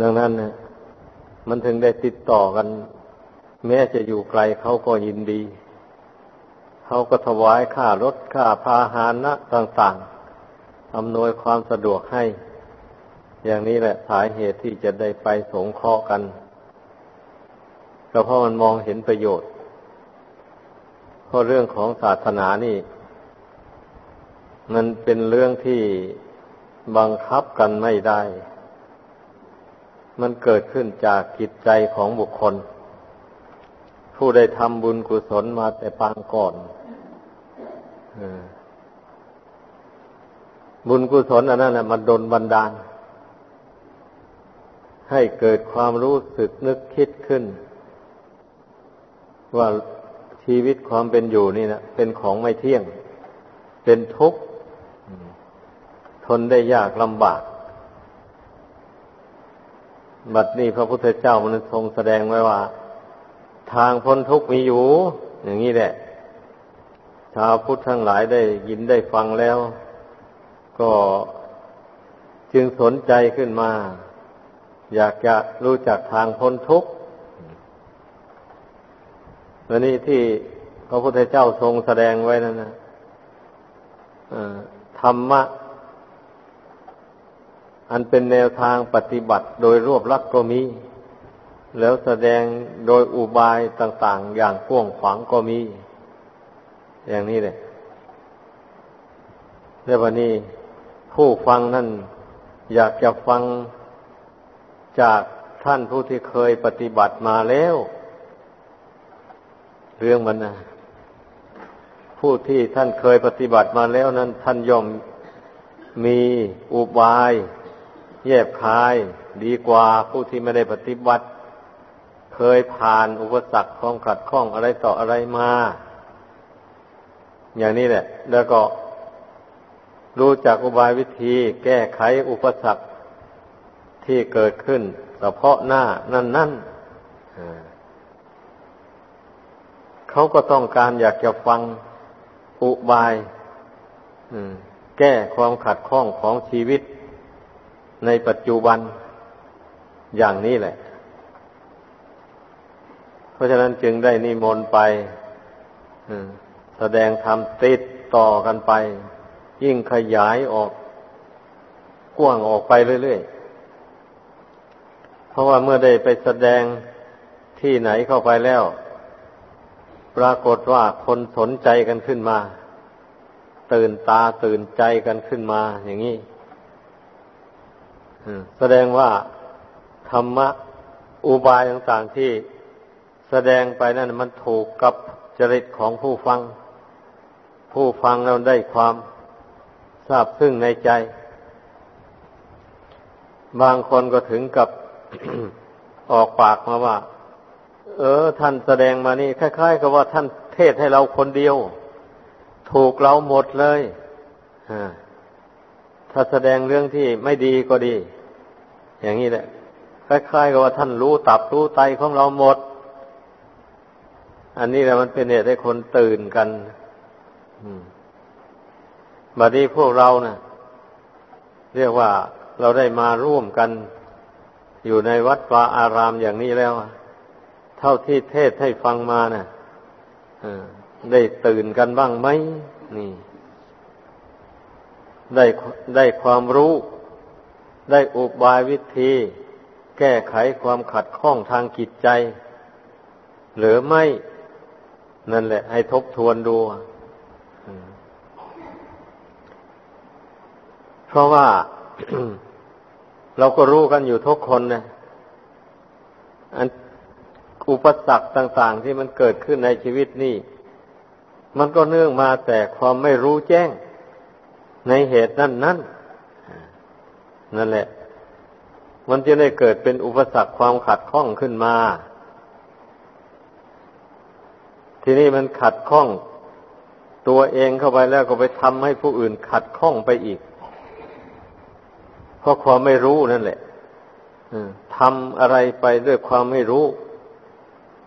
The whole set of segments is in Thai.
ดังนั้นนะมันถึงได้ติดต่อกัน แม้จะอยู่ไกลเขาก็ยินดี เขาก็ถวายค่ารถค่าพาหานะต่างๆอำนวยความสะดวกให้ อย่างนี้แหละสาเหตุที่จะได้ไปสงเคราะห์กันก็เพราะมันมองเห็นประโยชน์เพราะเรื่องของศาสนานี่ มันเป็นเรื่องที่บังคับกันไม่ได้ มันเกิดขึ้นจากจิตใจของบุคคล ผู้ได้ทำบุญกุศลมาแต่ปางก่อนบุญกุศลอันนั้นนะมันดนบันดาล ให้เกิดความรู้สึกนึกคิดขึ้น ว่าชีวิตความเป็นอยู่นี่นะเป็นของไม่เที่ยง เป็นทุกข์ ทนได้ยากลำบาก บัดนี้พระพุทธเจ้ามันทรงแสดงไว้ว่า ทางพ้นทุกข์มีอยู่ อย่างนี้แหละ ชาวพุทธทั้งหลายได้ยินได้ฟังแล้ว ก็จึงสนใจขึ้นมา อยากจะรู้จักทางพ้นทุกข์วันนี้ที่พระพุทธเจ้าทรงแสดงไว้นั่นนะธรรมะ อันเป็นแนวทางปฏิบัติโดยรวบลัดก็มี แล้วแสดงโดยอุบายต่างๆ อย่างกว้างขวางก็มี อย่างนี้เลยในวันนี้ผู้ฟังนั่นอยากจะฟังจากท่านผู้ที่เคยปฏิบัติมาแล้ว เรื่องมันนะผู้ที่ท่านเคยปฏิบัติมาแล้วนั้น ท่านย่อมมีอุบาย แยบคายดีกว่าผู้ที่ไม่ได้ปฏิบัติ เคยผ่านอุปสรรคของขัดข้องอะไรต่ออะไรมา อย่างนี้แหละ แล้วก็รู้จักอุบายวิธี แก้ไขอุปสรรคที่เกิดขึ้นเฉพาะหน้านั่นนั่นเขาก็ต้องการอยากจะฟังอุบายแก้ความขัดข้องของชีวิต ในปัจจุบันอย่างนี้แหละ เพราะฉะนั้นจึงได้นิมนต์ไปแสดงธรรมติดต่อกันไป ยิ่งขยายออก กว้างออกไปเรื่อยๆ เพราะว่าเมื่อได้ไปแสดงที่ไหนเข้าไปแล้ว ปรากฏว่าคนสนใจกันขึ้นมา ตื่นตาตื่นใจกันขึ้นมาอย่างนี้ แสดงว่าธรรมะอุบายต่างๆที่แสดงไปนั่นมันถูกกับจริตของผู้ฟัง ผู้ฟังเราได้ความทราบซึ่งในใจ บางคนก็ถึงกับออกปากมาว่า เออ ท่านแสดงมานี่คล้ายๆกับว่าท่านเทศให้เราคนเดียว ถูกเราหมดเลยถ้าแสดงเรื่องที่ไม่ดีก็ดี อย่างนี้แหละคล้ายๆกับว่าท่านรู้ตับรู้ไตของเราหมด อันนี้แหละมันเป็นเหตุให้คนตื่นกันบัดนี้พวกเรานะ่ะ เรียกว่าเราได้มาร่วมกัน อยู่ในวัดวาอารามอย่างนี้แล้วเท่าที่เทศให้ฟังมานะ่ะได้ตื่นกันบ้างไหมนี่ ได้ได้ความรู้ ได้อุบายวิธี แก้ไขความขัดข้องทางจิตใจ หรือไม่ นั่นแหละ ให้ทบทวนดู เพราะว่า เราก็รู้กันอยู่ทุกคนนะอันอุปสรรคต่าง ๆ ที่มันเกิดขึ้นในชีวิตนี่ มันก็เนื่องมาแต่ความไม่รู้แจ้ง ในเหตุนั้นนั้น นั่นแหละ มันจะได้เกิดเป็นอุปสรรคความขัดข้องขึ้นมา ทีนี้มันขัดข้อง ตัวเองเข้าไปแล้วก็ไปทำให้ผู้อื่นขัดข้องไปอีก เพราะความไม่รู้นั่นแหละทำอะไรไปด้วยความไม่รู้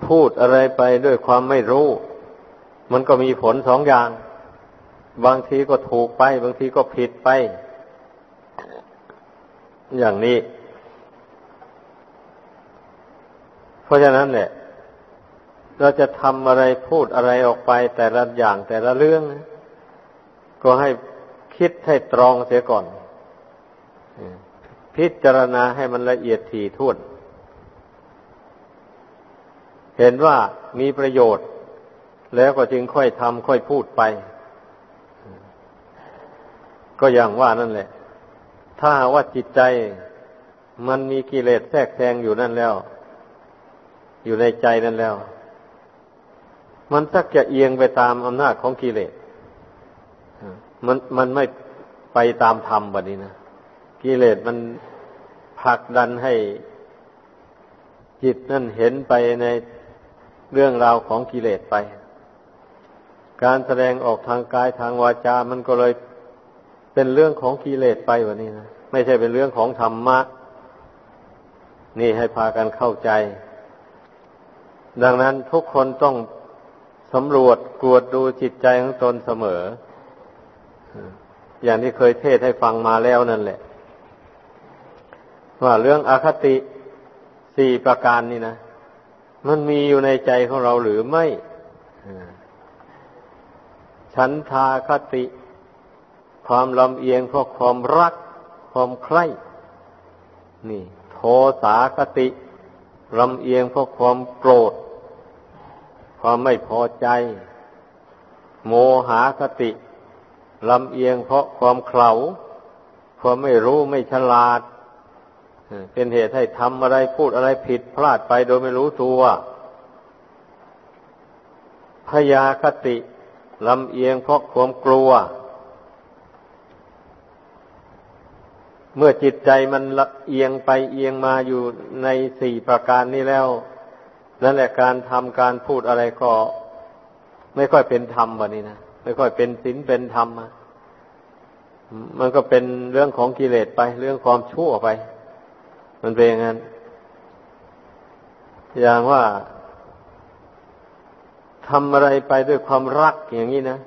พูดอะไรไปด้วยความไม่รู้ มันก็มีผลสองอย่าง บางทีก็ถูกไป บางทีก็ผิดไป อย่างนี้ เพราะฉะนั้นเนี่ย เราจะทำอะไรพูดอะไรออกไป แต่ละอย่างแต่ละเรื่อง ก็ให้คิดให้ตรองเสียก่อน พิจารณาให้มันละเอียดถี่ถ้วน เห็นว่ามีประโยชน์ แล้วก็จึงค่อยทำค่อยพูดไป ก็อย่างว่านั่นแหละ ถ้าว่าจิตใจมันมีกิเลสแทรกแซงอยู่นั่นแล้ว อยู่ในใจนั่นแล้ว มันสักจะเอียงไปตามอำนาจของกิเลสมันมันไม่ไปตามธรรมแบบนี้นะกิเลสมันผลักดันให้จิตนั่นเห็นไปในเรื่องราวของกิเลสไป การแสดงออกทางกายทางวาจา มันก็เลย เป็นเรื่องของกิเลสไปแบบนี้นะไม่ใช่เป็นเรื่องของธรรมะ นี่ให้พากันเข้าใจ ดังนั้นทุกคนต้องสำรวจกวดดูจิตใจของตนเสมอ อย่างที่เคยเทศให้ฟังมาแล้วนั่นแหละ ว่าเรื่องอคติสี่ประการนี่นะ มันมีอยู่ในใจของเราหรือไม่ฉันทาคติ ความลำเอียงเพราะความรัก ความใคร่นี่ โทสาคติลำเอียงเพราะความโกรธ ความไม่พอใจ โมหาคติลำเอียงเพราะความเขลาความไม่รู้ไม่ฉลาด เป็นเหตุให้ทำอะไรพูดอะไรผิดพลาดไปโดยไม่รู้ตัว พยาคติลำเอียงเพราะความกลัว เมื่อจิตใจมันละเอียงไปเอียงมาอยู่ในสี่ประการนี้แล้ว นั่นแหละการทำการพูดอะไรก็ ไม่ค่อยเป็นธรรมวันนี้นะไม่ค่อยเป็นศีลเป็นธรรมมันก็เป็นเรื่องของกิเลสไปเรื่องความชั่วไป มันเป็นอย่างนั้น อย่างว่าทำอะไรไปด้วยความรักอย่างนี้นะ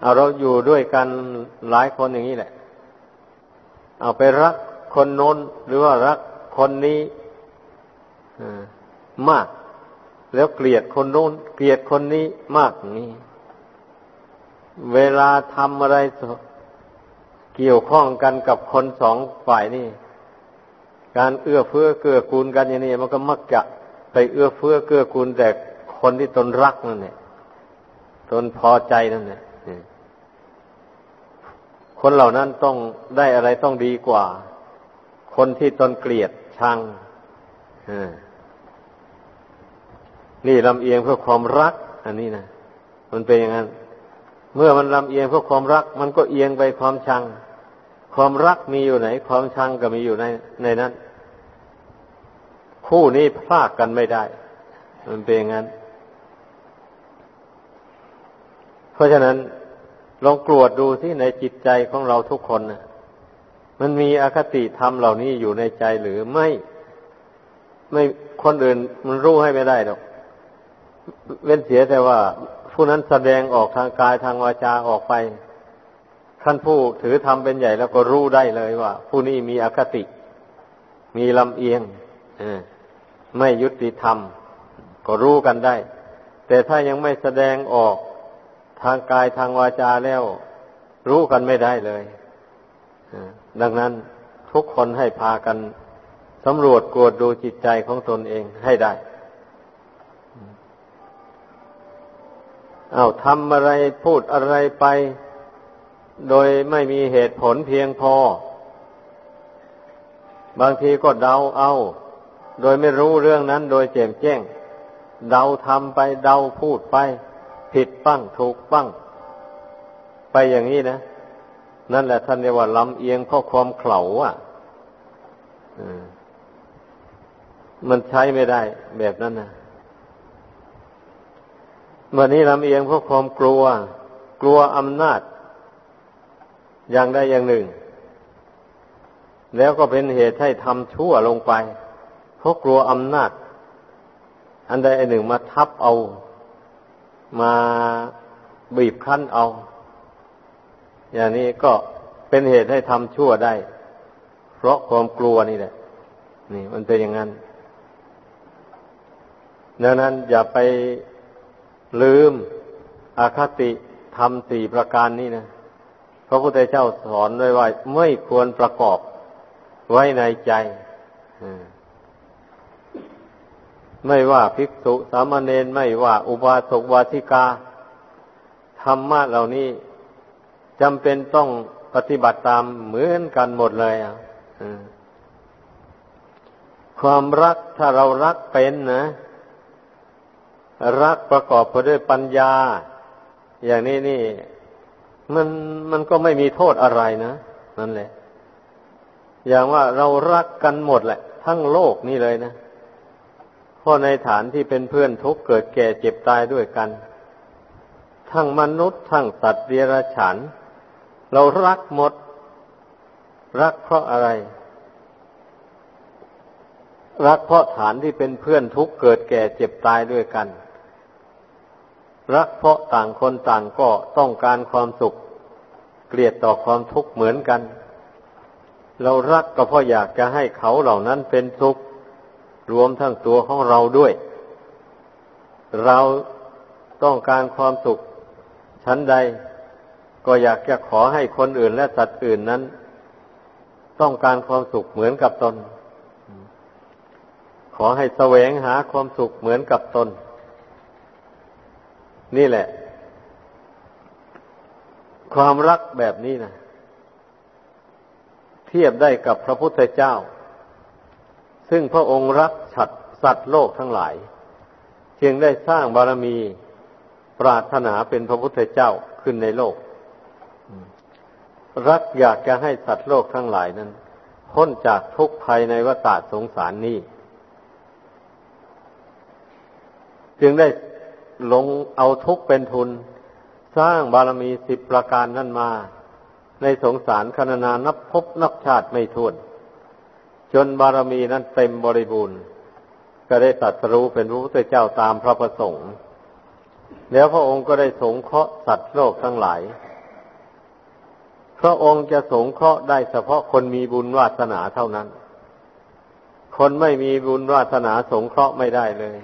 เอาเราอยู่ด้วยกันหลายคนอย่างนี้แหละ เอาไปรักคนโน้นหรือว่ารักคนนี้มาก แล้วเกลียดคนโน้น เกลียดคนนี้มากนี่เวลาทำอะไรเกี่ยวข้องกันกับคนสองฝ่ายนี่ การเอื้อเฟื้อเกื้อกูลกันอย่างนี้มันก็มักจะไปเอื้อเฟื้อเกื้อกูลแต่คนที่ตนรักนั่นแหละตนพอใจนั่นแหละ คนเหล่านั้นต้องได้อะไรต้องดีกว่า คนที่ตนเกลียดชังนี่ลำเอียงเพื่อความรัก อันนี้นะมันเป็นอย่างนั้น เมื่อมันลำเอียงเพื่อความรัก มันก็เอียงไปความชัง ความรักมีอยู่ไหน ความชังก็มีอยู่ในในนั้น คู่นี้พลากกันไม่ได้ มันเป็นอย่างนั้น เพราะฉะนั้น ลองกรวดดูที่ในจิตใจของเราทุกคนนะมันมีอคติธรรมเหล่านี้อยู่ในใจหรือไม่ ไม่คนอื่นมันรู้ให้ไม่ได้หรอก เว้นเสียแต่ว่า ผู้นั้นแสดงออกทางกายทางวาจาออกไปท่านผู้ถือธรรมเป็นใหญ่แล้วก็รู้ได้เลยว่า ผู้นี้มีอคติ มีลำเอียงไม่ยุติธรรม ก็รู้กันได้ แต่ถ้ายังไม่แสดงออก ทางกายทางวาจาแล้ว รู้กันไม่ได้เลยดังนั้นทุกคนให้พากันสำรวจกวดดูจิตใจของตนเองให้ได้เอาทำอะไรพูดอะไรไป โดยไม่มีเหตุผลเพียงพอ บางทีก็เดาเอา โดยไม่รู้เรื่องนั้นโดยแจ่มแจ้ง เดาทำไปเดาพูดไป ผิดบ้างถูกบ้าง ไปอย่างนี้นะ นั่นแหละท่านเรียกว่าลำเอียงเพราะความเข่าอะมันใช้ไม่ได้แบบนั้นนะเมื่อนี้ลำเอียงเพราะความกลัว กลัวอำนาจ อย่างใดอย่างหนึ่ง แล้วก็เป็นเหตุให้ทำชั่วลงไป เพราะกลัวอำนาจ อันใดอันหนึ่งมาทับเอา มาบีบคั้นเอา อย่างนี้ก็เป็นเหตุให้ทำชั่วได้ เพราะความกลัวนี่แหละ นี่ มันเป็นอย่างนั้นดังนั้นอย่าไปลืมอคติทำสี่ประการนี้นะพระพุทธเจ้าสอนไว้ว่าไม่ควรประกอบไว้ในใจ ไม่ว่าภิกษุสามเณรไม่ว่าอุบาสกวาสิกา ธรรมะเหล่านี้จำเป็นต้องปฏิบัติตามเหมือนกันหมดเลยอะความรักถ้าเรารักเป็นนะ รักประกอบไปด้วยปัญญา อย่างนี้นี่ มันมันก็ไม่มีโทษอะไรนะนั่นแหละ อย่างว่าเรารักกันหมดแหละ ทั้งโลกนี่เลยนะ เพราะในฐานที่เป็นเพื่อนทุกเกิดแก่เจ็บตายด้วยกัน ทั้งมนุษย์ทั้งสัตว์เดรัจฉานเรารักหมด รักเพราะอะไร รักเพราะฐานที่เป็นเพื่อนทุกเกิดแก่เจ็บตายด้วยกัน รักเพราะต่างคนต่างก็ต้องการความสุข เกลียดต่อความทุกข์เหมือนกัน เรารักก็เพราะอยากจะให้เขาเหล่านั้นเป็นสุข รวมทั้งตัวของเราด้วย เราต้องการความสุขชั้นใด ก็อยากจะขอให้คนอื่นและสัตว์อื่นนั้น ต้องการความสุขเหมือนกับตน ขอให้แสวงหาความสุขเหมือนกับตน นี่แหละ ความรักแบบนี้นะเทียบได้กับพระพุทธเจ้า ซึ่งพระองค์รักฉัดสัตว์โลกทั้งหลาย จึงได้สร้างบารมีปรารถนาเป็นพระพุทธเจ้าขึ้นในโลก รักอยากจะให้สัตว์โลกทั้งหลายนั้น พ้นจากทุกภัยในวัฏสงสารนี้ จึงได้ลงเอาทุกเป็นทุน สร้างบารมีสิบประการนั้นมา ในสงสารคณนานับพบนับชาติไม่ท้วน จนบารมีนั้นเต็มบริบูรณ์ ก็ได้ตัดรู้เป็นระพุทธเจ้าตามพระประสงค์ แล้วพระองค์ก็ได้สงเคราะห์สัตว์โลกทั้งหลาย พระองค์จะสงเคราะห์ได้เฉพาะคนมีบุญวาสนาเท่านั้น คนไม่มีบุญวาสนาสงเคราะห์ไม่ได้เลย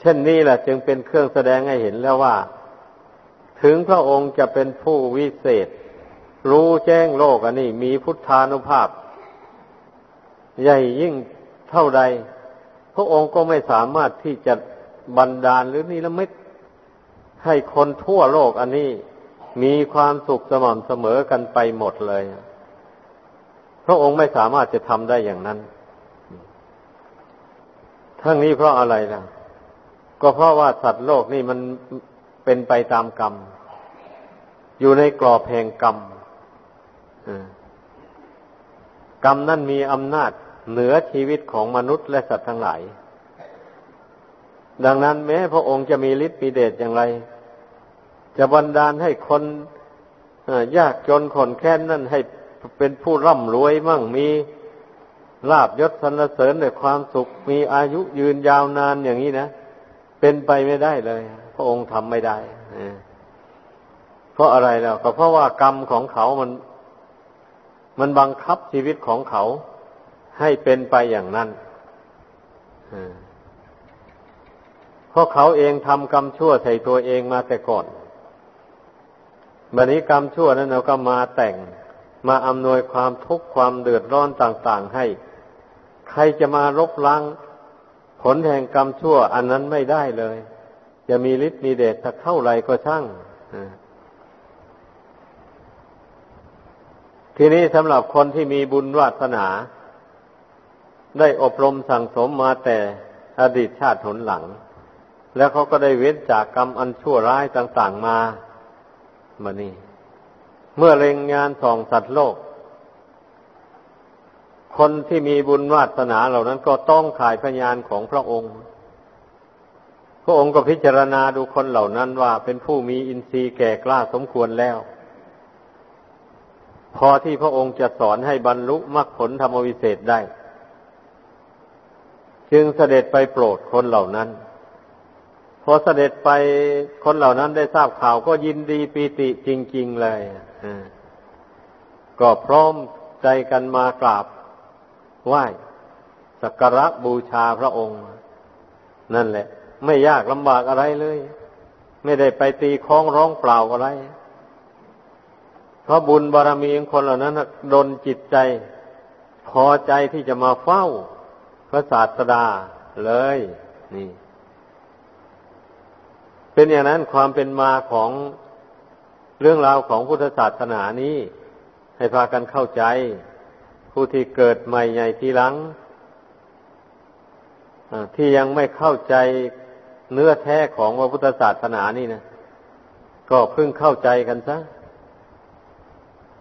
เช่นนี้แหละจึงเป็นเครื่องแสดงให้เห็นแล้วว่า ถึงพระองค์จะเป็นผู้วิเศษ รู้แจ้งโลกอันนี้มีพุทธานุภาพ ใหญ่ยิ่งเท่าใด พระองค์ก็ไม่สามารถที่จะบันดาลหรือนิรมิตให้คนทั่วโลกอันนี้มีความสุขสม่ำเสมอกันไปหมดเลย พระองค์ไม่สามารถจะทำได้อย่างนั้น ทั้งนี้เพราะอะไรล่ะ ก็เพราะว่าสัตว์โลกนี่มันเป็นไปตามกรรม อยู่ในกรอบแห่งกรรม กรรมนั่นมีอำนาจเหนือชีวิตของมนุษย์และสัตว์ทั้งหลาย ดังนั้นแม้พระองค์จะมีฤทธิ์มีเดชอย่างไร จะบันดาลให้คนยากจนขนแค้นนั่นให้เป็นผู้ร่ำรวยมั่งมีลาบยศสรรเสริญในความสุขมีอายุยืนยาวนานอย่างนี้นะ เป็นไปไม่ได้เลย พระองค์ทำไม่ได้เพราะอะไรแล้วก็เพราะว่ากรรมของเขามัน มันบังคับชีวิตของเขาให้เป็นไปอย่างนั้นเพราะเขาเองทำกรรมชั่วใส่ตัวเองมาแต่ก่อนบัดนี้กรรมชั่วนั้นเราก็มาแต่งมาอำนวยความทุกข์ความเดือดร้อนต่าง ๆ ให้ ใครจะมาลบล้างผลแห่งกรรมชั่ว อันนั้นไม่ได้เลย จะมีฤทธิ์มีเดชสักเท่าไหร่ก็ช่าง ทีนี้สำหรับคนที่มีบุญวาสนา ได้อบรมสั่งสมมาแต่อดีตชาติหนหลัง แล้วเขาก็ได้เว้นจากกรรมอันชั่วร้ายต่าง ๆมามานี่ เมื่อเล็งงานส่องสัตว์โลก คนที่มีบุญวาสนาเหล่านั้นก็ต้องขายพยานของพระองค์ พระองค์ก็พิจารณาดูคนเหล่านั้นว่าเป็นผู้มีอินทรีย์แก่กล้าสมควรแล้ว พอที่พระองค์จะสอนให้บรรลุมรรคผลธรรมวิเศษได้ จึงเสด็จไปโปรดคนเหล่านั้น พอเสด็จไปคนเหล่านั้นได้ทราบข่าวก็ยินดีปีติจริง ๆเลยก็พร้อมใจกันมากราบไหว้สักการะบูชาพระองค์ นั่นแหละ ไม่ยากลำบากอะไรเลย ไม่ได้ไปตีคล้องร้องเปล่าอะไร เพราะบุญบารมีของคนเหล่านั้นดนจิตใจ พอใจที่จะมาเฝ้า พระศาสดาเลย นี่ เป็นอย่างนั้นความเป็นมาของเรื่องราวของพุทธศาสนานี้ ให้พากันเข้าใจ ผู้ที่เกิดใหม่ใหญ่ทีหลังที่ยังไม่เข้าใจเนื้อแท้ของพระพุทธศาสนานี่นะก็เพิ่งเข้าใจกันซะ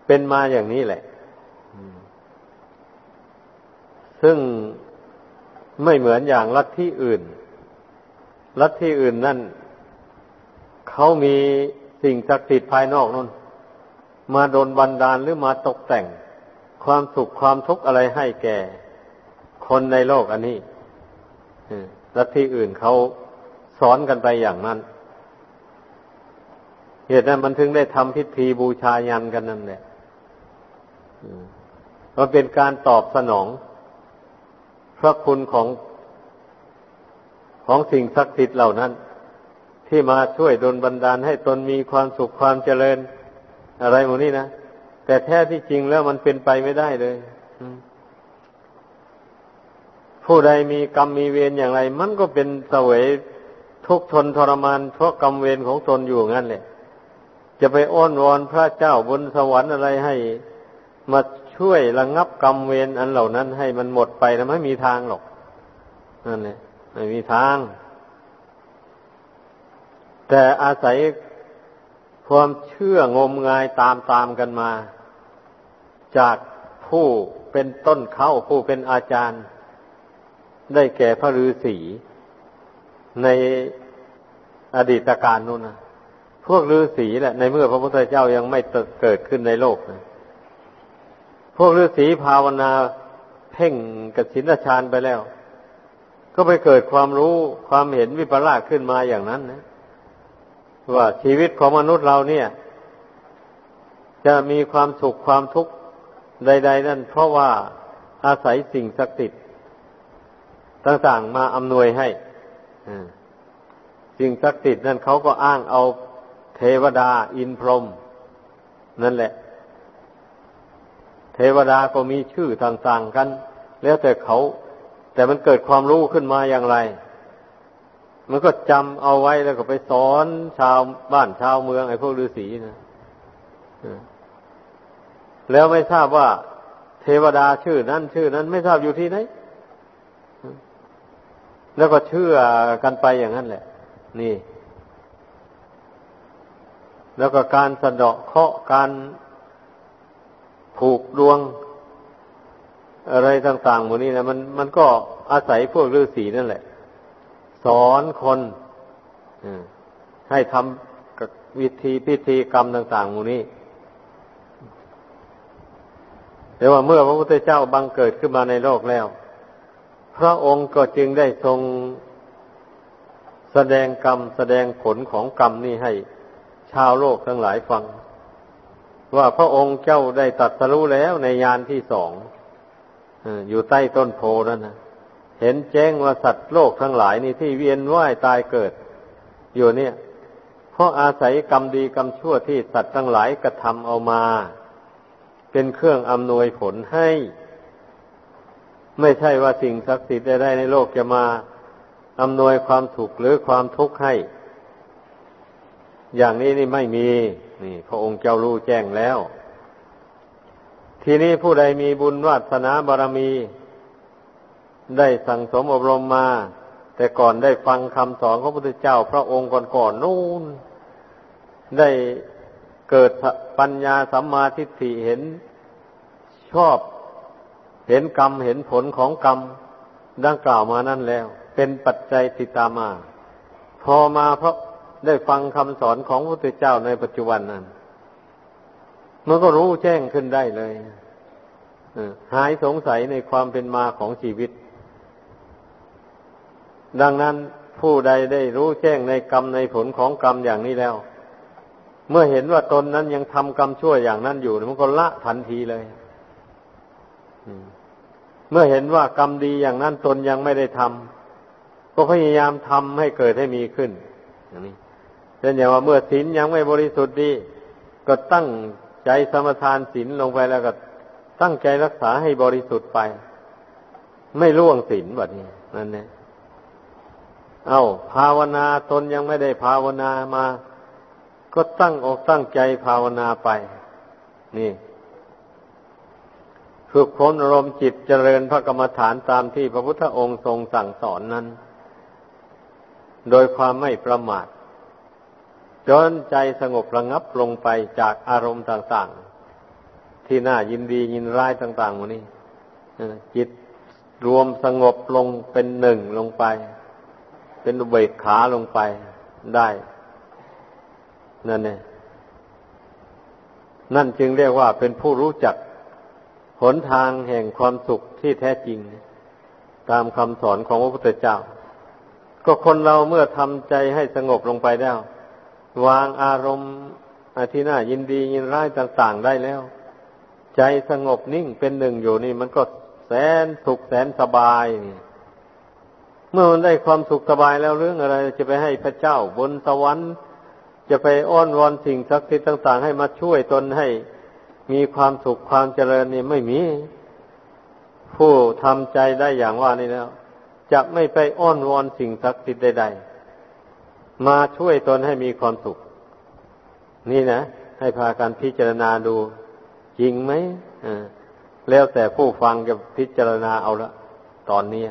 เป็นมาอย่างนี้แหละ ซึ่งไม่เหมือนอย่างลัทธิอื่น ลัทธิอื่นนั่นเขามีสิ่งศักดิ์สิทธิ์ภายนอกนั่นมาโดนบันดาลหรือมาตกแต่ง ความสุขความทุกข์อะไรให้แก่ คนในโลกอันนี้ลัทธิอื่นเขาสอนกันไปอย่างนั้น เหตุนั้นมันถึงได้ทำพิธีบูชายันกันนั่นแหละ มันเป็นการตอบสนอง พระคุณของของสิ่งศักดิ์สิทธิ์เหล่านั้น ที่มาช่วยดลบันดาลให้ตนมีความสุขความเจริญ อะไรหมดนี้นะแต่แท้ที่จริงแล้วมันเป็นไปไม่ได้เลยผู้ใดมีกรรมมีเวรอย่างไร มันก็เป็นเสวยทุกทนทรมานเพราะกรรมเวรของตนอยู่งั้นแหละจะไปอ้อนวอนพระเจ้าบนสวรรค์อะไรให้ มาช่วยระงับกรรมเวรอันเหล่านั้นให้มันหมดไปนะไม่มีทางหรอกนั่นแหละไม่มีทาง แต่อาศัยความเชื่องมงายตามตามกันมา จากผู้เป็นต้นเข้าผู้เป็นอาจารย์ ได้แก่พระฤาษีในอดีตการนู้นนะพวกฤาษีแหละในเมื่อพระพุทธเจ้ายังไม่เกิดขึ้นในโลกนะ พวกฤาษีภาวนาเพ่งกับสินฌานไปแล้ว ก็ไปเกิดความรู้ความเห็นวิปลาสขึ้นมาอย่างนั้นนะว่าชีวิตของมนุษย์เราเนี่ย จะมีความสุขความทุกข์ใด ๆ นั่น เพราะว่าอาศัยสิ่งศักดิ์สิทธิ์ต่างๆมาอำนวยให้สิ่งศักดิ์สิทธิ์นั่นเขาก็อ้างเอาเทวดาอินพรหมนั่นแหละ เทวดาก็มีชื่อต่างๆกัน แล้วแต่เขา แต่มันเกิดความรู้ขึ้นมาอย่างไร มันก็จำเอาไว้แล้วก็ไปสอนชาวบ้านชาวเมืองไอ้พวกฤาษีนะแล้วไม่ทราบว่า เทวดาชื่อนั้นชื่อนั้นไม่ทราบอยู่ที่ไหน แล้วก็เชื่อกันไปอย่างนั้นแหละ นี่ แล้วก็การสะเดาะเคาะการ ผูกดวง อะไรต่างๆหมดนี้นะมันมันก็อาศัยพวกฤาษีนั่นแหละ สอนคนให้ทำวิธีพิธีกรรมต่างๆหมดนี้แต่ว่าเมื่อพระพุทธเจ้าบังเกิดขึ้นมาในโลกแล้ว พระองค์ก็จึงได้ทรงแสดงกรรม แสดงผลของกรรมนี้ให้ชาวโลกทั้งหลายฟัง ว่าพระองค์เจ้าได้ตัดสรู้แล้วในยานที่สองอยู่ใต้ต้นโพนั่นนะเห็นแจ้งว่าสัตว์โลกทั้งหลายนี่ที่เวียนว่ายตายเกิด อยู่เนี่ย เพราะอาศัยกรรมดีกรรมชั่วที่สัตว์ทั้งหลายกระทำเอามา เป็นเครื่องอำนวยผลให้ ไม่ใช่ว่าสิ่งศักดิ์สิทธิ์ใดๆในโลกจะมาอำนวยความสุขหรือความทุกข์ให้ อย่างนี้นี่ไม่มี นี่พระองค์เจ้ารู้แจ้งแล้ว ทีนี้ผู้ใดมีบุญวาสนาบารมี ได้สั่งสมอบรมมา แต่ก่อนได้ฟังคำสอนของพระพุทธเจ้า พระองค์ก่อนๆนนู่น ได้เกิดปัญญาสัมมาทิฏฐิเห็นชอบ เห็นกรรมเห็นผลของกรรมดังกล่าวมานั่นแล้ว เป็นปัจจัยติดตามมา พอมาเพราะ ได้ฟังคำสอนของพระพุทธเจ้าในปัจจุบันนั้นมันก็รู้แจ้งขึ้นได้เลยหายสงสัยในความเป็นมาของชีวิต ดังนั้นผู้ใดได้รู้แจ้งในกรรมในผลของกรรมอย่างนี้แล้ว เมื่อเห็นว่าตนนั้นยังทำกรรมชั่วอย่างนั้นอยู่มันก็ละทันทีเลยเมื่อเห็นว่ากรรมดีอย่างนั้นตนยังไม่ได้ทำก็พยายามทำให้เกิดให้มีขึ้น อย่างนี้ ช่นอย่างว่าเมื่อศีลยังไม่บริสุทธิ์ดี ก็ตั้งใจสมทานศีลลงไปแล้วก็ตั้งใจรักษาให้บริสุทธิ์ไป ไม่ล่วงศีลแบบนี้นั่นเองเอาภาวนาตนยังไม่ได้ภาวนามา ก็ตั้งอกตั้งใจภาวนาไป นี่ฝึกฝนอารมณ์จิตเจริญพระกรรมฐานตามที่พระพุทธองค์ทรงสั่งสอนนั้น โดยความไม่ประมาท จนใจสงบระงับลงไปจากอารมณ์ต่างๆ ที่น่ายินดียินร้ายต่างๆวันนี้จิตรวมสงบลงเป็นหนึ่งลงไป เป็นอุเบกขาลงไปได้นั่นเองนั่นจึงเรียกว่าเป็นผู้รู้จักหนทางแห่งความสุขที่แท้จริง ตามคำสอนของพระพุทธเจ้า ก็คนเราเมื่อทำใจให้สงบลงไปแล้ว วางอารมณ์ที่น่ายินดียินร้ายต่างๆได้แล้ว ใจสงบนิ่งเป็นหนึ่งอยู่นี่ มันก็แสนสุขแสนสบายนี่เมื่อมันได้ความสุขสบายแล้วเรื่องอะไร จะไปให้พระเจ้าบนสวรรค์จะไปอ้อนวอนสิ่งศักดิ์สิทธิ์ต่าง ๆ ให้มาช่วยตนให้มีความสุขความเจริญนี่ไม่มี ผู้ทำใจได้อย่างว่านี่แล้ว จะไม่ไปอ้อนวอนสิ่งศักดิ์สิทธิ์ใดๆ มาช่วยตนให้มีความสุข นี่นะ ให้พากันพิจารณาดูจริงไหมแล้วแต่ผู้ฟังจะพิจารณาเอาละตอนนี้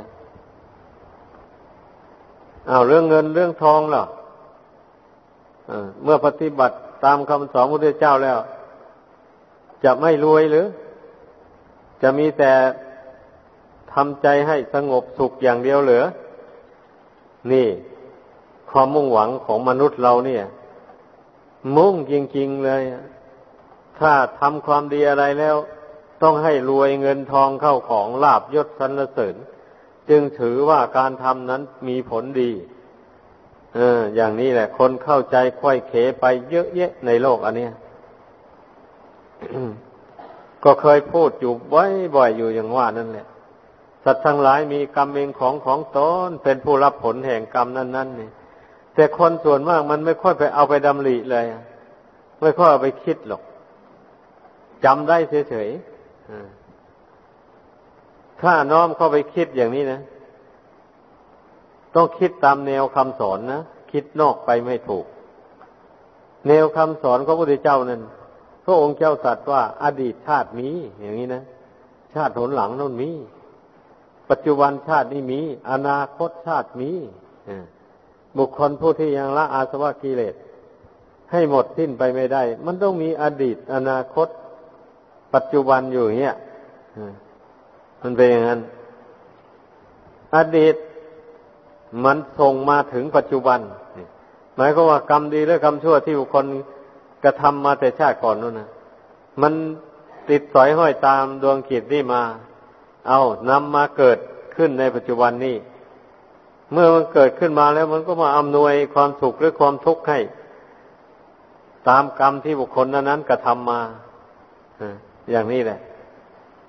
เอาเรื่องเงินเรื่องทองล่ะเมื่อปฏิบัติตามคำสอนพระพุทธเจ้าแล้ว จะไม่รวยหรือ จะมีแต่ทำใจให้สงบสุขอย่างเดียวเหรือนี่ ความมุ่งหวังของมนุษย์เราเนี่ย มุ่งจริงๆเลย ถ้าทำความดีอะไรแล้ว ต้องให้รวยเงินทองเข้าของลาบยศสรรเสริญ จึงถือว่าการทำนั้นมีผลดี เออ อย่างนี้แหละ คนเข้าใจค่อยเขไปเยอะแยะในโลกอันเนี้ยก็เคยพูดอยู่บ่อยๆอยู่อย่างว่านั่นแหละสัตว์ทั้งหลายมีกรรมเองของของตนเป็นผู้รับผลแห่งกรรมนั้นๆนี่ แต่คนส่วนมากมันไม่ค่อยไปเอาไปดำริเลย ไม่ค่อยเอาไปคิดหรอกจำได้เฉยๆถ้าน้อมเข้าไปคิดอย่างนี้นะ ต้องคิดตามแนวคำสอนนะ คิดนอกไปไม่ถูก แนวคำสอนของพระพุทธเจ้านั้นพระองค์เจ้าสัตว์ว่าอดีตชาติมีอย่างนี้นะ ชาติหนหลังนั่นมี ปัจจุบันชาตินี้มี อนาคตชาติมี บุคคลผู้ที่ยังละอาสวะกิเลส ให้หมดสิ้นไปไม่ได้ มันต้องมีอดีตอนาคต ปัจจุบันอยู่เงี้ยมันเป็นอย่างนั้น อดีตมันส่งมาถึงปัจจุบัน หมายก็ว่ากรรมดีและกรรมชั่วที่บุคคลกระทำมาแต่ชาติก่อนนู้นนะมันติดสอยห้อยตามดวงขีดนี่มา เอานำมาเกิดขึ้นในปัจจุบันนี้ เมื่อมันเกิดขึ้นมาแล้วมันก็มาอำนวยความสุขหรือความทุกข์ให้ ตามกรรมที่บุคคลนั้นกระทำมาอย่างนี้แหละ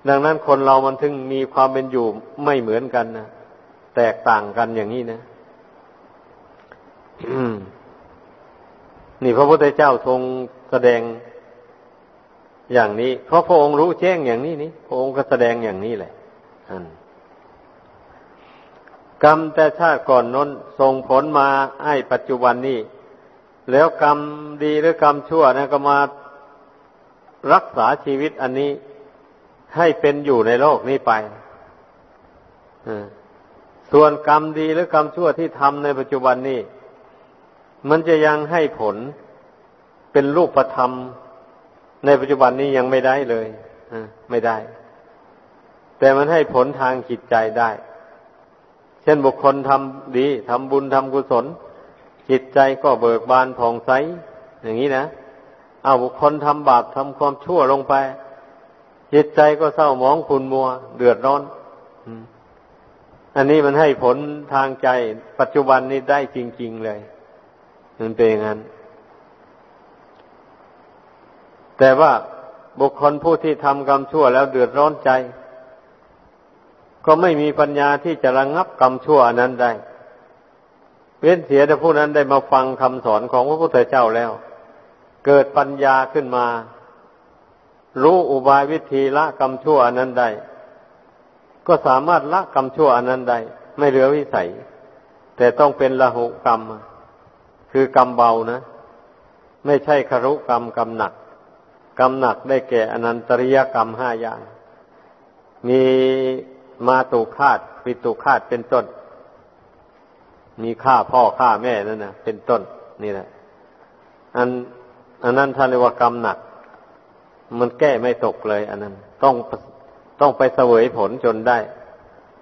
ดังนั้นคนเรามันถึงมีความเป็นอยู่ไม่เหมือนกันนะแตกต่างกันอย่างนี้นะนี่พระพุทธเจ้าทรงแสดงอย่างนี้ เพราะพระองค์รู้แจ้งอย่างนี้นี่พระองค์ก็แสดงอย่างนี้แหละ กรรมแต่ชาติก่อนน้นส่งผลมาให้ปัจจุบันนี้ แล้วกรรมดีหรือกรรมชั่วนะก็มารักษาชีวิตอันนี้ให้เป็นอยู่ในโลกนี้ไปส่วนกรรมดีหรือกรรมชั่วที่ทำในปัจจุบันนี้ มันจะยังให้ผลเป็นรูปธรรม ในปัจจุบันนี้ยังไม่ได้เลยไม่ได้ แต่มันให้ผลทางจิตใจได้ เช่นบุคคลทำดีทำบุญทำกุศล จิตใจก็เบิกบานผ่องใส อย่างนี้นะเอาบุคคลทำบาปทำความชั่วลงไป จิตใจก็เศร้าหมองขุนมัว เดือดร้อนอันนี้มันให้ผลทางใจ ปัจจุบันนี้ได้จริง ๆ เลย มันเป็นอย่างนั้น แต่ว่าบุคคลผู้ที่ทำกรรมชั่วแล้วเดือดร้อนใจ ก็ไม่มีปัญญาที่จะระงงับกรรมชั่วนั้นได้ เว้นเสียแต่ผู้นั้นได้มาฟังคำสอนของพระพุทธเจ้าแล้ว เกิดปัญญาขึ้นมา รู้อุบายวิธีละกรรมชั่วนั้นได้ ก็สามารถละกรรมชั่วอันนั้นได้ ไม่เหลือวิสัย แต่ต้องเป็นละหุกรรม คือกรรมเบานะ ไม่ใช่คารุกรรมกรรมหนัก กรรมหนักได้แก่อนันตริยกรรมห้าอย่าง มี มาตุคาตปิตุคาตเป็นต้น มีฆ่าพ่อฆ่าแม่นั่นนะเป็นต้นนี่แหละ อันอันนั้นท่านเรียกว่ากรรมหนัก มันแก้ไม่ตกเลย อันนั้นต้องต้องไปเสวยผลจนได้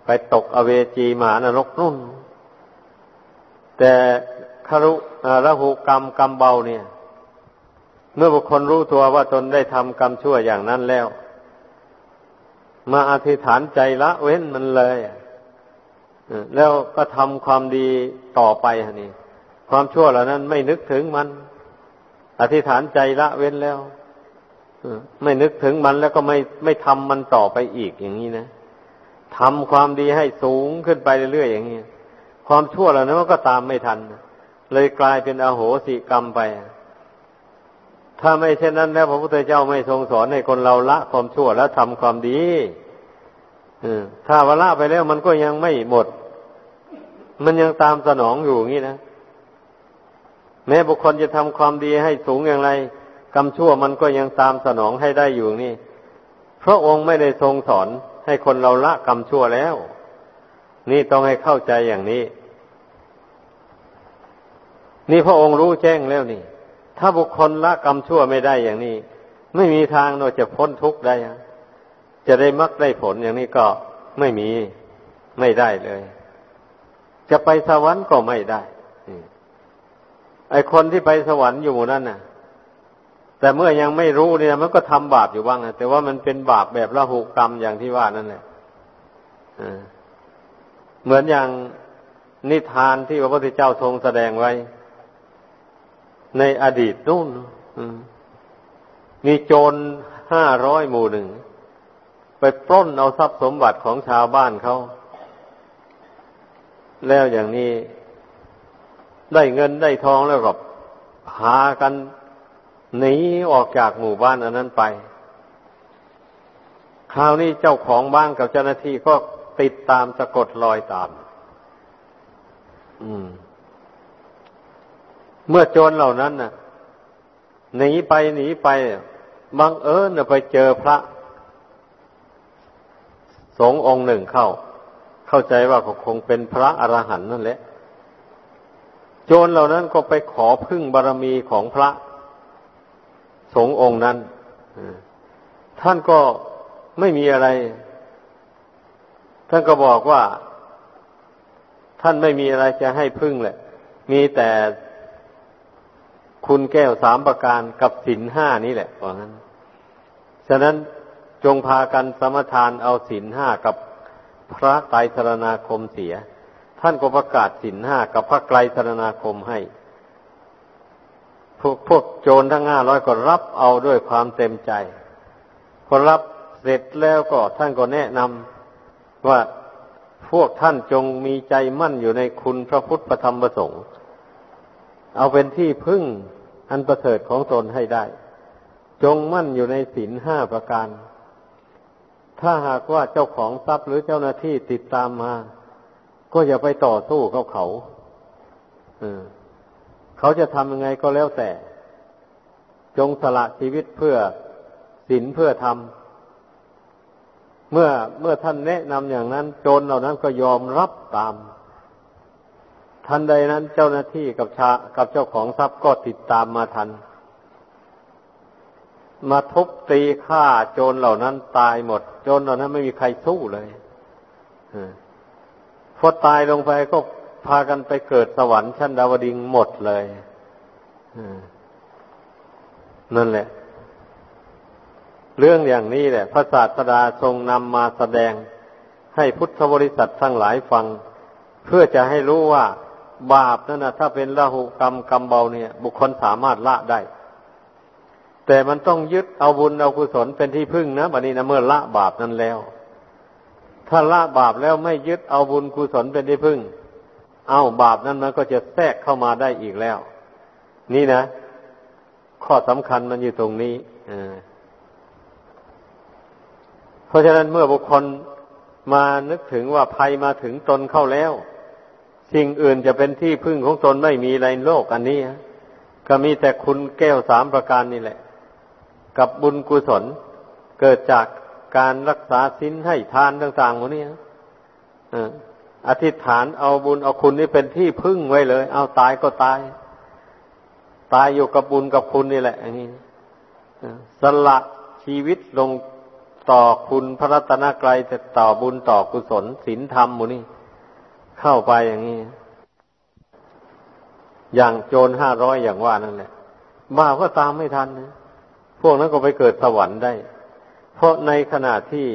ไปตกอเวจีหมานรกนุ่น แต่คารุระหุกรรมกรรมเบาเนี่ย เมื่อบุคคลรู้ตัวว่าตนได้ทำกรรมชั่วอย่างนั้นแล้ว มาอธิษฐานใจละเว้นมันเลยแล้วก็ทำความดีต่อไปนี่ ความชั่วเหล่านั้นไม่นึกถึงมัน อธิษฐานใจละเว้นแล้วไม่นึกถึงมันแล้วก็ไม่ไม่ทำมันต่อไปอีกอย่างนี้นะทำความดีให้สูงขึ้นไปเรื่อยๆอย่างนี้ ความชั่วเหล่านั้นมันก็ตามไม่ทัน เลยกลายเป็นอโหสิกรรมไป ถ้าไม่เช่นนั้นแล้วพระพุทธเจ้าไม่ทรงสอนให้คนเราละความชั่วแล้วทำความดีถ้าวละไปแล้วมันก็ยังไม่หมด มันยังตามสนองอยู่อย่างนี้นะ แม้บุคคลจะทำความดีให้สูงอย่างไรกรรมชั่วมันก็ยังตามสนองให้ได้อยู่นี่ พระองค์ไม่ได้ทรงสอนให้คนเราละกรรมชั่วแล้ว นี่ต้องให้เข้าใจอย่างนี้ นี่พระองค์รู้แจ้งแล้วนี่ ถ้าบุคคลละกรรมชั่วไม่ได้อย่างนี้ ไม่มีทางเราจะพ้นทุกข์ได้จะได้มรรคได้ผลอย่างนี้ก็ไม่มีไม่ได้เลย จะไปสวรรค์ก็ไม่ได้ไอคนที่ไปสวรรค์อยู่นั่นน่ะ แต่เมื่อยังไม่รู้เนี่ยมันก็ทำบาปอยู่บ้างนะแต่ว่ามันเป็นบาปแบบละหุกรรมอย่างที่ว่านั่นแหละเหมือนอย่างนิทานที่พระพุทธเจ้าทรงแสดงไว้ ในอดีตนู่นมีโจรห้าร้อยหมู่หนึ่ง ไปปล้นเอาทรัพย์สมบัติของชาวบ้านเขาแล้วอย่างนี้ได้เงินได้ทองแล้วก็พากันหนีออกจากหมู่บ้านอันนั้นไป คราวนี้เจ้าของบ้านกับเจ้าหน้าที่ก็ติดตามสะกดรอยตาม เมื่อโจรเหล่านั้นน่ะหนีไปหนีไปบังเอิญไปเจอพระ สงฆ์องค์หนึ่งเข้า เข้าใจว่าคงเป็นพระอรหันต์นั่นแหละ โจรเหล่านั้นก็ไปขอพึ่งบารรมีของพระ สงฆ์องค์นั้นท่านก็ไม่มีอะไร ท่านก็บอกว่า ท่านไม่มีอะไรจะให้พึ่งแหละ มีแต่ คุณแก้วสามประการกับศินห้านี่แหละว่างั้น ฉะนั้นจงพากันสมทานเอาศินห้ากับพระไตรสรณาคมเสีย ท่านก็ประกาศศินห้ากับพระไกรสรณาคมให้ พวกพวกโจรทั้งห้าร้อยก็รับเอาด้วยความเต็มใจพอรับเสร็จแล้วก็ท่านก็แนะนำว่าพวกท่านจงมีใจมั่นอยู่ในคุณพระพุทธธรรมพระสงฆ์ เอาเป็นที่พึ่งอันประเสริฐของตนให้ได้ จงมั่นอยู่ในศีลห้าประการ ถ้าหากว่าเจ้าของทรัพย์หรือเจ้าหน้าที่ติดตามมา ก็อย่าไปต่อสู้กับเขาเขาจะทำยังไงก็แล้วแต่ จงสละชีวิตเพื่อศีลเพื่อธรรม เมื่อเมื่อท่านแนะนำอย่างนั้น โจรเหล่านั้นก็ยอมรับตาม ทันใดนั้นเจ้าหน้าที่กับชากับเจ้าของทรัพย์ก็ติดตามมาทัน มาทุบตีฆ่าโจรเหล่านั้นตายหมด โจรเหล่านั้นไม่มีใครสู้เลยพอตายลงไปก็พากันไปเกิดสวรรค์ชั้นดาวดิงหมดเลยนั่นแหละ เรื่องอย่างนี้แหละ พระศาสดาทรงนำมาแสดงให้พุทธบริษัททั้งหลายฟัง เพื่อจะให้รู้ว่า บาปนั่นนะถ้าเป็นละหุกรรมกรรมเบาเนี่ย บุคคลสามารถละได้ แต่มันต้องยึดเอาบุญเอากุศลเป็นที่พึ่งนะบัดนี้นะเมื่อละบาปนั้นแล้ว ถ้าละบาปแล้วไม่ยึดเอาบุญกุศลเป็นที่พึ่ง เอาบาปนั้นมันก็จะแทรกเข้ามาได้อีกแล้ว นี่นะ ข้อสำคัญมันอยู่ตรงนี้เพราะฉะนั้นเมื่อบุคคลมานึกถึงว่าภัยมาถึงตนเข้าแล้ว สิ่งอื่นจะเป็นที่พึ่งของตนไม่มีในโลกอันนี้ก็มีแต่คุณแก้วสามประการนี่แหละ กับบุญกุศลเกิดจากการรักษาศีลให้ทานต่างๆหมดนี้อธิษฐานเอาบุญเอาคุณนี่เป็นที่พึ่งไว้เลย เอาตายก็ตาย ตายอยู่กับบุญกับคุณนี่แหละอย่างนี้สละชีวิตลงต่อคุณพระรัตนกรัยจะต่อบุญต่อกุศลศีลธรรมหมูนี่ เข้าไปอย่างนี้ อย่างโจรห้าร้อยอย่างว่านั่นแหละบ้าก็ตามไม่ทันนะพวกนั้นก็ไปเกิดสวรรค์ได้ เพราะในขณะที่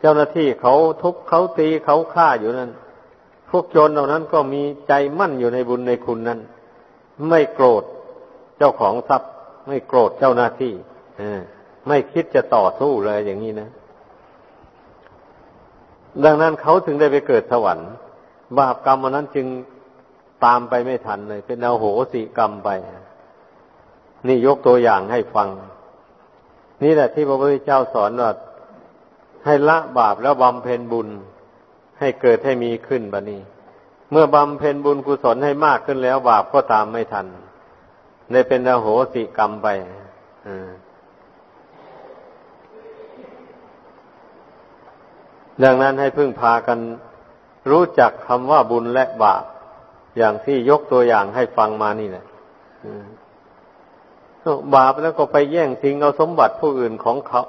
เจ้าหน้าที่เขาทุบเขาตีเขาฆ่าอยู่นั้น พวกโจรเหล่านั้นก็มีใจมั่นอยู่ในบุญในคุณนั้น ไม่โกรธเจ้าของทรัพย์ ไม่โกรธเจ้าหน้าที่ไม่คิดจะต่อสู้เลยอย่างนี้นะ ดังนั้นเขาถึงได้ไปเกิดสวรรค์ บาปกรรมมันนั้นจึงตามไปไม่ทันเลย เป็นเอาโหสิกรรมไป นี่ยกตัวอย่างให้ฟัง นี่แหละที่พระพุทธเจ้าสอนว่าให้ละบาปแล้วบำเพ็ญบุญ ให้เกิดให้มีขึ้นบะนี้ เมื่อบำเพ็ญบุญกุศลให้มากขึ้นแล้ว บาปก็ตามไม่ทันในเป็นอโหสิกรรมไป ดังนั้นให้พึ่งพากันรู้จักคำว่าบุญและบาป อย่างที่ยกตัวอย่างให้ฟังมานี่แหละบาปแล้วก็ไปแย่งทิ้งเอาสมบัติผู้อื่นของเขา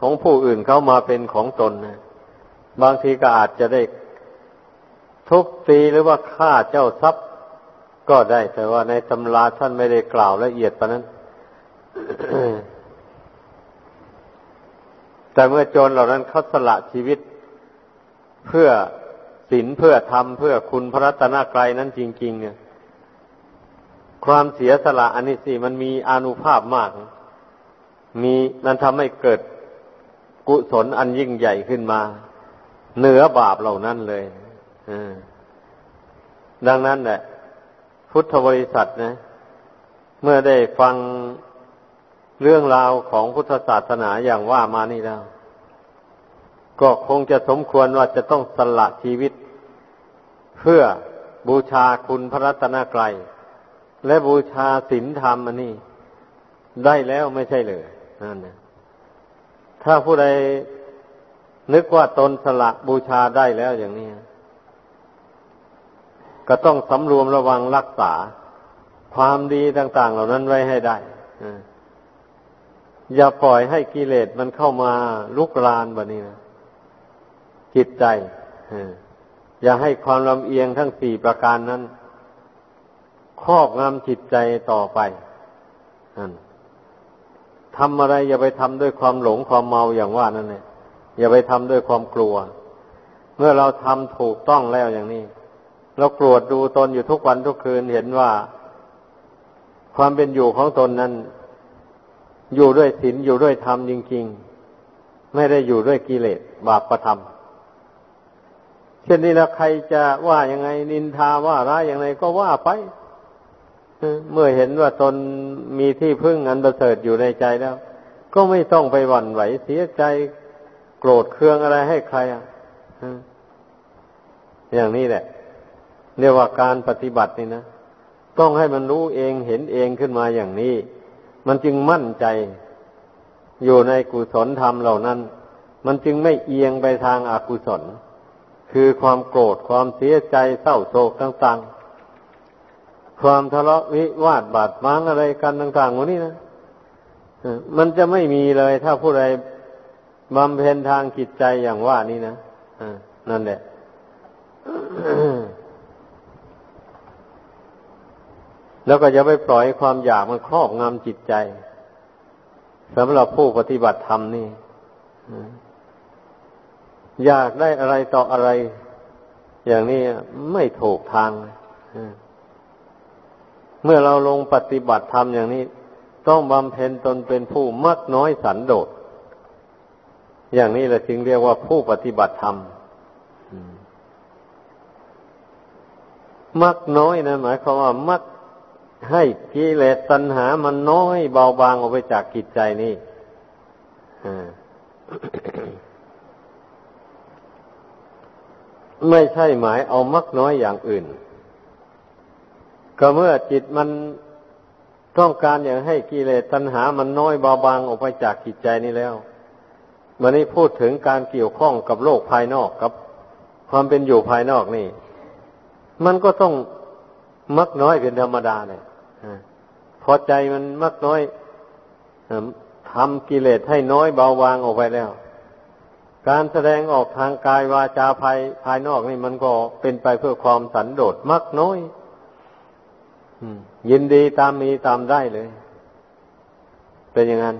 ของผู้อื่นเขามาเป็นของตนนะบางทีก็อาจจะได้ทุบตีหรือว่าฆ่าเจ้าทรัพย์ก็ได้ แต่ว่าในตำราท่านไม่ได้กล่าวละเอียดปะนั้น แต่เมื่อโจรเหล่านั้นเขาสละชีวิต เพื่อศีลเพื่อธรรมเพื่อคุณพระรัตนกรัยนั้นจริง ๆ เนี่ย ความเสียสละอันนี้สิมันมีอนุภาพมาก มีมันทำให้เกิดกุศลอันยิ่งใหญ่ขึ้นมา เหนือบาปเหล่านั้นเลยดังนั้นแหละพุทธบริษัทนะ เมื่อได้ฟัง เรื่องราวของพุทธศาสนาอย่างว่ามานี่แล้ว ก็คงจะสมควรว่าจะต้องสละชีวิต เพื่อบูชาคุณพระรัตนกรัยและบูชาศีลธรรมอันนี้ ได้แล้วไม่ใช่เลยนั่นนะถ้าผู้ใดนึกว่าตนสละบูชาได้แล้วอย่างนี้ ก็ต้องสำรวมระวังรักษาความดีต่าง ๆ เหล่านั้นไว้ให้ได้ อย่าปล่อยให้กิเลสมันเข้ามาลุกรานแบบนี้นะจิตใจอย่าให้ความลำเอียงทั้งสี่ประการนั้นครอบงำจิตใจต่อไปทำอะไรอย่าไปทำด้วยความหลงความเมาอย่างว่านั่นเองอย่าไปทำด้วยความกลัว เมื่อเราทำถูกต้องแล้วอย่างนี้ เรากรวดดูตนอยู่ทุกวันทุกคืนเห็นว่า ความเป็นอยู่ของตนนั้น อยู่ด้วยศีลอยู่ด้วยธรรมจริง ๆ ไม่ได้อยู่ด้วยกิเลสบาปประธรรม เช่นนี้แล้วใครจะว่ายังไงนินทาว่าร้ายอย่างไรก็ว่าไปเมื่อเห็นว่าตนมีที่พึ่งอันประเสริฐอยู่ในใจแล้ว ก็ไม่ต้องไปหวั่นไหวเสียใจโกรธเคืองอะไรให้ใครอะอย่างนี้แหละเรียกว่าการปฏิบัตินี่นะ ต้องให้มันรู้เองเห็นเองขึ้นมาอย่างนี้ มันจึงมั่นใจอยู่ในกุศลธรรมเหล่านั้น มันจึงไม่เอียงไปทางอากุศล คือความโกรธความเสียใจเศร้าโศกต่าง ๆ ความทะเลาะวิวาทบาดหมางอะไรกันต่างๆพวกนี้นะมันจะไม่มีเลยถ้าผู้ใดบำเพ็ญทางจิตใจอย่างว่านี้นะนั่นแหละ แล้วก็อย่าไปปล่อยความอยากมันครอบงำจิตใจสำหรับผู้ปฏิบัติธรรมนี่อยากได้อะไรต่ออะไร อย่างนี้ไม่ถูกทางเมื่อเราลงปฏิบัติธรรมอย่างนี้ ต้องบำเพ็ญตนเป็นผู้มักน้อยสันโดษอย่างนี้แหละจึงเรียกว่าผู้ปฏิบัติธรรมมักน้อยนะหมายความว่ามัก ให้กิเลสตัณหามันน้อยเบาบางออกไปจากกิจใจนี่ไม่ใช่หมายเอามักน้อยอย่างอื่น ก็เมื่อจิตมันต้องการอย่างให้กิเลสตัณหามันน้อยเบาบางออกไปจากจิตใจนี้แล้ววันนี้พูดถึงการเกี่ยวข้องกับโลกภายนอกกับ ความเป็นอยู่ภายนอกนี่ มันก็ต้องมักน้อยเป็นธรรมดาเลย พอใจมันมักน้อยทำกิเลสให้น้อยเบาบางออกไปแล้ว การแสดงออกทางกายวาจาภายภายนอกนี่มันก็เป็นไปเพื่อความสันโดษมักน้อยยินดีตามมีตามได้เลย เป็นอย่างนั้น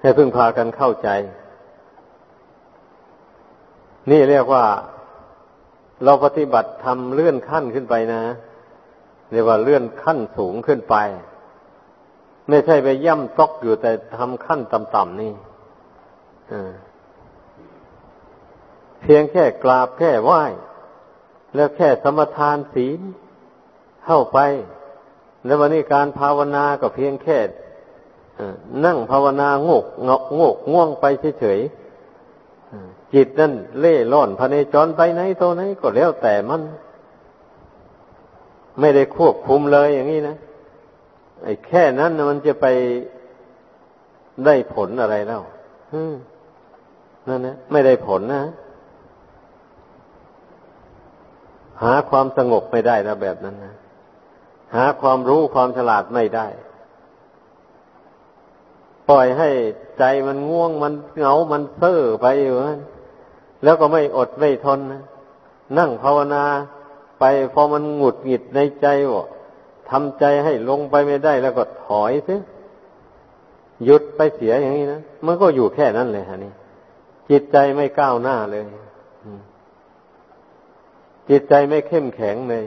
ให้พึ่งพากันเข้าใจ นี่เรียกว่า เราปฏิบัติทำเลื่อนขั้นขึ้นไปนะเรียกว่าเลื่อนขั้นสูงขึ้นไป ไม่ใช่ไปย่ำตอกอยู่แต่ทำขั้นต่ำๆนี่เพียงแค่กราบแค่ไหว้ แล้วแค่สมทานศีลเข้าไป แล้ววันนี้การภาวนาก็เพียงแค่นั่งภาวนาโงกงกงกง่วงไปเฉยๆ จิตนั่นเล่ร่อนพเนจรไปไหนโตไหนก็แล้วแต่มัน ไม่ได้ควบคุมเลยอย่างนี้นะไอ้แค่นั้นมันจะไปได้ผลอะไรแล้วนั่นนะไม่ได้ผลนะ หาความสงบไม่ได้นะแบบนั้นนะหาความรู้ความฉลาดไม่ได้ ปล่อยให้ใจมันง่วงมันเหงามันเซ่อไปอยู่น แล้วก็ไม่อดไม่ทนนะนั่งภาวนาไปพอมันหงุดหงิดในใจว่าทำใจให้ลงไปไม่ได้แล้วก็ถอยซิหยุดไปเสียอย่างนี้นะมันก็อยู่แค่นั้นเลยฮะนี่จิตใจไม่ก้าวหน้าเลยจิตใจไม่เข้มแข็งเลย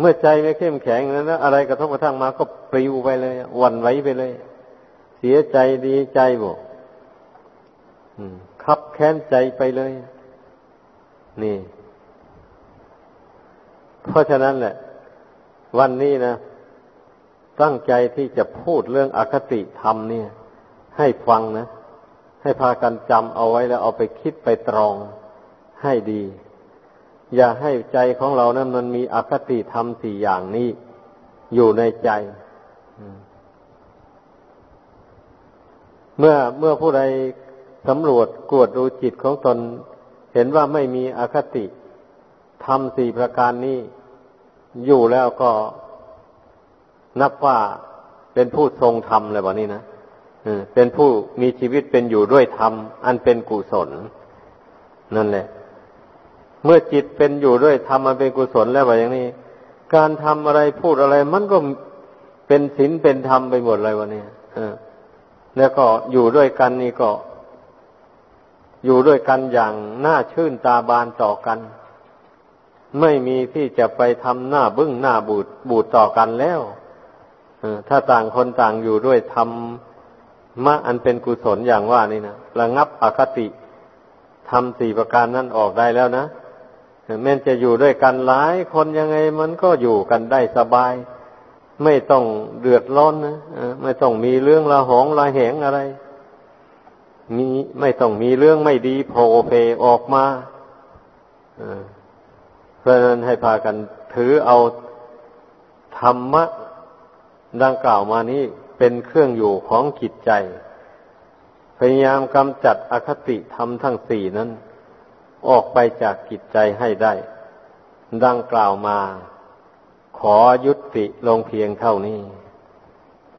เมื่อใจไม่เข้มแข็งแล้วอะไรกระทบกระทั่งมาก็ปลิวไปเลยวันไหวไปเลย เสียใจดีใจบอก คับแค้นใจไปเลย นี่ เพราะฉะนั้นแหละ วันนี้นะ ตั้งใจที่จะพูดเรื่องอคติธรรมเนี่ย ให้ฟังนะ ให้พากันจำเอาไว้แล้วเอาไปคิดไปตรองให้ดี อย่าให้ใจของเรานะั้นมันมีอคติธรรมสี่อย่างนี้อยู่ในใจเมื่อเมื่อผู้ใด สำรวจกวดดูจิตของตน เห็นว่าไม่มีอคติทำสี่ประการนี้อยู่แล้วก็นับว่าเป็นผู้ทรงธรรมเลยวันนี้นะเป็นผู้มีชีวิตเป็นอยู่ด้วยธรรม อันเป็นกุศล นั่นแหละ เมื่อจิตเป็นอยู่ด้วยธรรมอันเป็นกุศลแล้วว่าอย่างนี้ การทำอะไรพูดอะไร มันก็เป็นศีลเป็นธรรมไปหมดเลยวันนี้แล้วก็อยู่ด้วยกันนี่ก็ อยู่ด้วยกันอย่างน่าชื่นตาบานต่อกัน ไม่มีที่จะไปทำหน้าบึ้งหน้าบูดบูดต่อกันแล้วถ้าต่างคนต่างอยู่ด้วยทำมะอันเป็นกุศลอย่างว่านี่นะระงับอคติทำสี่ประการนั้นออกได้แล้วนะแม้จะอยู่ด้วยกันหลายคนยังไงมันก็อยู่กันได้สบาย ไม่ต้องเดือดร้อนนะไม่ต้องมีเรื่องละหองละแหงอะไร มีไม่ต้องมีเรื่องไม่ดีโผล่เพออกมาเพราะนั้นให้พากันถือเอาธรรมะดังกล่าวมานี้เป็นเครื่องอยู่ของจิตใจ พยายามกำจัดอคติธรรมทั้งสี่นั้น ออกไปจากจิตใจให้ได้ ดังกล่าวมา ขอยุติลงเพียงเท่านี้